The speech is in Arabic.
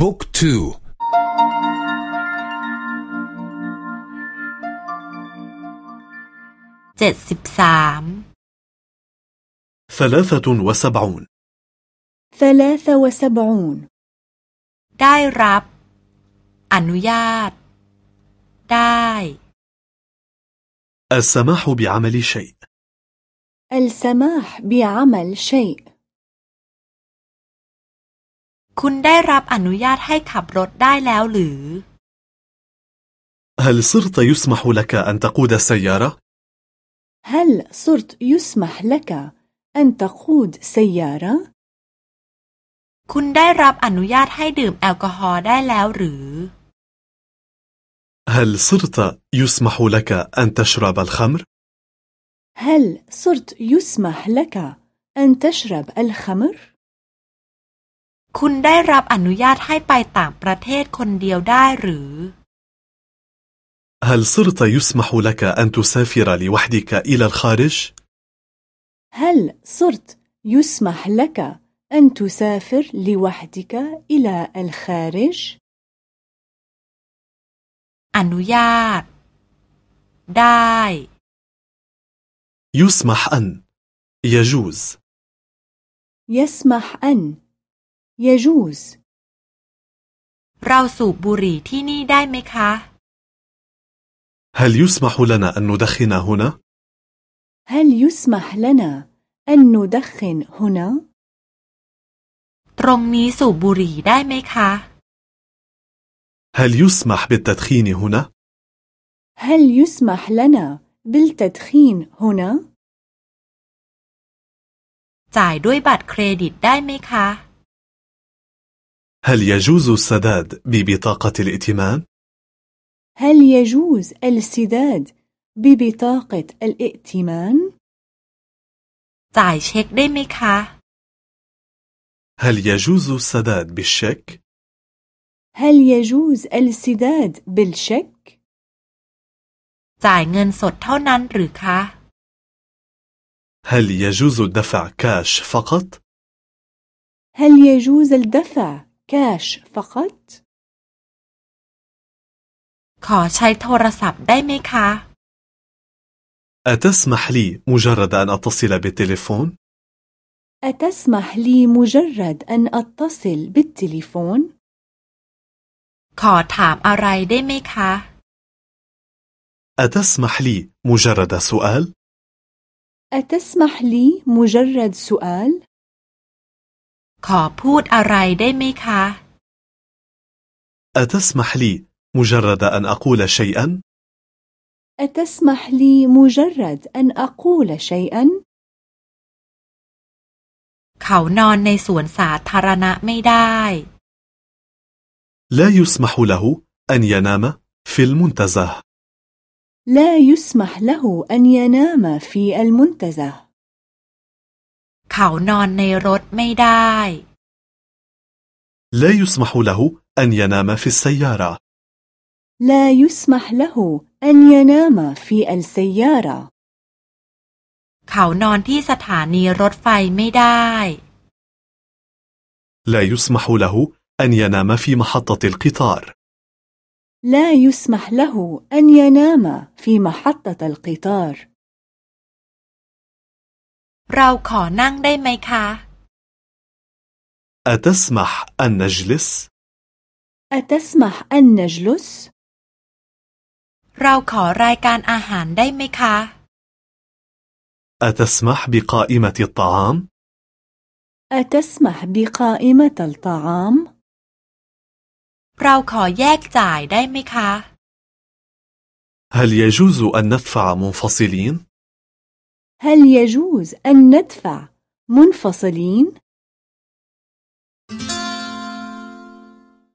บุ๊กทูเจ็ดสิบสาม ثلاثة وسبعون ثلاثة وسبعون ได้รับ อนุญาต ได้ السماح بعمل شيء السماح بعمل شيء คุณได้รับอนุญาตให้ขับรถได้แล้วหรือ هل صرت يسمح لك أن تقود السيارة؟ هل صرت يسمح لك أن تقود سيارة؟ คุณได้รับอนุญาตให้ดื่มแอลกอฮอล์ได้แล้วหรือ هل صرت يسمح لك أن تشرب الخمر؟ هل صرت يسمح لك أن تشرب الخمر؟ คุณได้รับอนุญาตให้ไปต่างประเทศคนเดียวได้หรือ هل صرت يسمح لك أن تسافر لوحدك إلى الخارج؟ هل صرت يسمح لك أن تسافر لوحدك إلى الخارج؟ อนุญาต ได้ يسمح أن يجوز يسمح أن يجوز เราสูบบุหรี่ที่นี่ได้ไหมคะ هل يسمح لنا أن ندخن هنا؟ هل يسمح لنا أن ندخن هنا؟ ตรงนี้สูบบุหรี่ได้ไหมคะ هل يسمح بالتدخين هنا؟ هل يسمح لنا بالتدخين هنا؟ จ่ายด้วยบัตรเครดิตได้ไหมคะ هل يجوز السداد ببطاقة الائتمان؟ هل يجوز السداد ببطاقة الائتمان؟ จ่ายเช็คได้ไหมคะ هل يجوز السداد بالشيك؟ هل يجوز السداد بالشيك؟ จ่ายเงินสดเท่านั้นหรือคะ هل يجوز الدفع كاش فقط؟ هل يجوز الدفع كاش فقط؟ ขอใช้โทรศัพท์ได้ไหมคะ أتسمح لي مجرد أن أتصل بالتليفون؟ أتسمح لي مجرد أن أتصل بالتليفون؟ ขอถามอะไรได้ไหมคะ أتسمح لي مجرد سؤال؟ أتسمح لي مجرد سؤال؟ ขอพูดอะไรได้ไหมคะ أتسمح لي مجرد أن أقول شيئا؟ أتسمح لي مجرد أن أقول شيئا؟ เขานอนในสวนสาธารณะไม่ได้ لا يسمح له أن ينام في المنتزه لا يسمح له أن ينام في المنتزه เขานอนในรถไม่ได้ لا يسمح له أن ينام في السيارة لا يسمح له أن ينام في السيارة เขานอนที่สถานีรถไฟไม่ได้ لا يسمح له أن ينام في محطة القطار لا يسمح له أن ينام في محطة القطار เราขอนั่งได้ไหมคะ أتسمح أن نجلس؟ أتسمح أن نجلس؟ เราขอรายการอาหารได้ไหมคะ أتسمح بقائمة الطعام؟ أتسمح بقائمة الطعام؟ เราขอแยกจ่ายได้ไหมคะ هل يجوز أن ندفع منفصلين؟ هل يجوز أن ندفع منفصلين؟